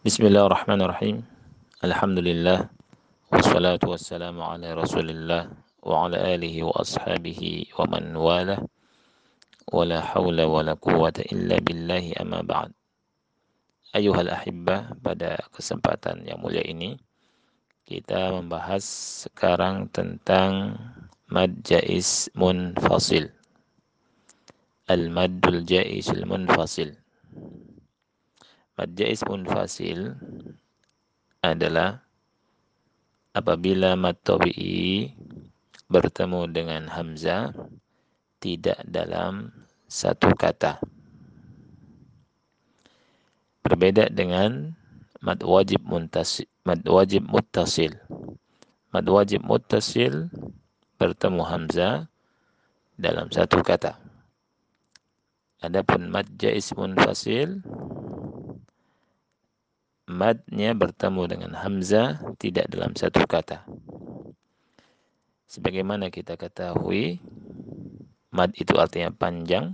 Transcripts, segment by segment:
Bismillahirrahmanirrahim. Alhamdulillah. Wassalatu wassalamu ala rasulillah wa ala alihi wa ashabihi wa man wala. Wa la hawla wa la quwata illa billahi amma ba'd. Ayuhal ahibba, pada kesempatan yang mulia ini, kita membahas sekarang tentang mad jais munfasil. Al-maddul jais munfasil mad jais munfasil adalah apabila tabi'i bertemu dengan hamzah tidak dalam satu kata. Berbeda dengan mad wajib muntasil, mad wajib muttasil. Mad wajib muttasil bertemu hamzah dalam satu kata. Adapun mad jais munfasil madnya bertemu dengan hamzah tidak dalam satu kata. Sebagaimana kita ketahui, mad itu artinya panjang,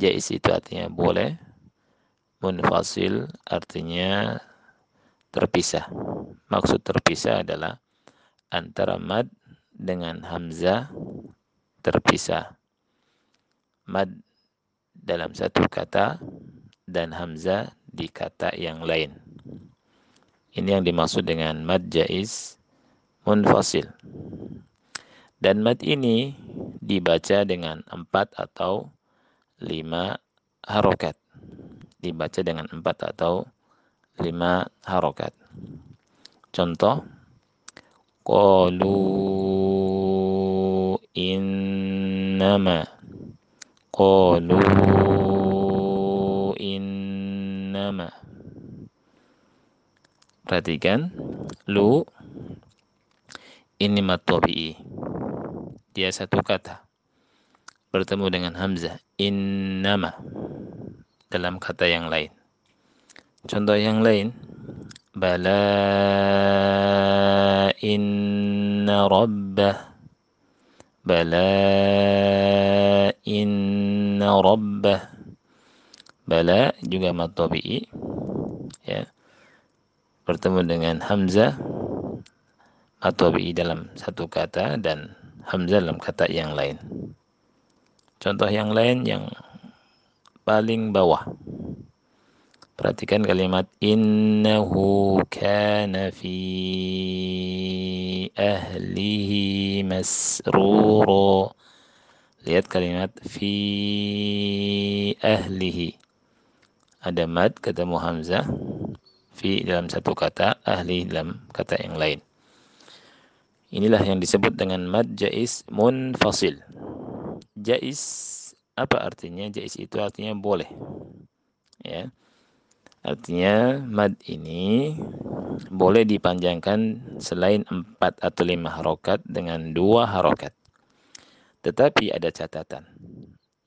jais itu artinya boleh, munfasil artinya terpisah. Maksud terpisah adalah antara mad dengan hamzah terpisah. Mad dalam satu kata dan hamzah di kata yang lain. Ini yang dimaksud dengan mad jais munfasil. Dan mad ini dibaca dengan empat atau lima harokat. Dibaca dengan empat atau lima harokat. Contoh, Qalu innama Qalu innama Perhatikan. Lu Ini matobi'i. Dia satu kata. Bertemu dengan Hamzah. Innama. Dalam kata yang lain. Contoh yang lain. Bala inna rabbah Bala inna rabbah Bala juga matobi'i. Ya bertemu dengan hamzah matobi'i dalam satu kata dan hamzah dalam kata yang lain. Contoh yang lain yang paling bawah. Perhatikan kalimat innahu kana fi ahlihi masruro. Lihat kalimat fi ahlihi. Ada mad ketemu hamzah fi dalam satu kata, ahli dalam kata yang lain. Inilah yang disebut dengan mad jais munfasil. Jais apa artinya? Jais itu artinya boleh. Ya. Artinya mad ini boleh dipanjangkan selain empat atau lima harokat dengan dua harokat. Tetapi ada catatan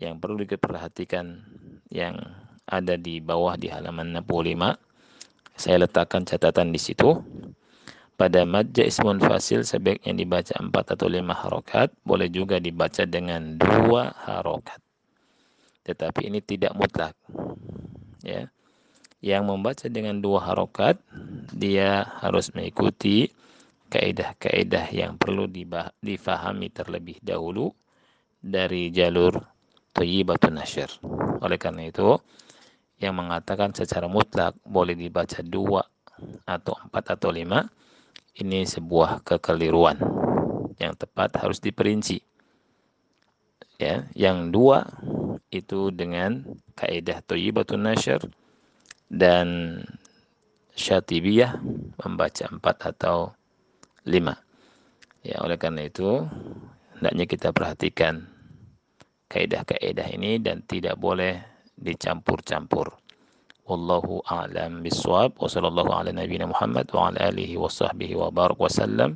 yang perlu diperhatikan yang ada di bawah di halaman 65 saya letakkan catatan di situ. Pada madja ismun fasil sebaiknya dibaca empat atau lima harokat. Boleh juga dibaca dengan dua harokat. Tetapi ini tidak mutlak. Ya. Yang membaca dengan dua harokat, dia harus mengikuti kaedah-kaedah yang perlu difahami terlebih dahulu dari jalur Thayyibatun Nashr. Oleh karena itu, yang mengatakan secara mutlak boleh dibaca dua atau empat atau lima ini sebuah kekeliruan yang tepat harus diperinci. Ya yang dua itu dengan kaidah thayyibatun nashr dan syatibiyah membaca empat atau lima. Ya oleh karena itu hendaknya kita perhatikan kaidah-kaidah ini dan tidak boleh dicampur-campur. Wallahu a'lam biswab wa sallallahu ala nabiyyina Muhammad wa ala alihi wa sahbihi wa barak wa sallam.